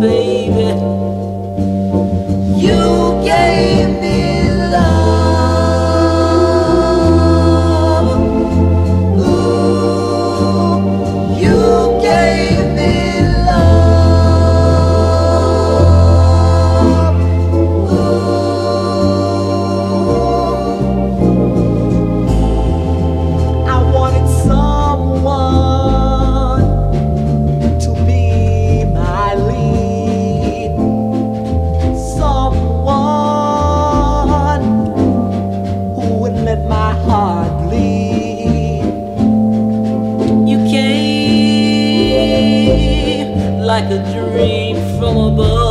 baby. You gave like a dream from above.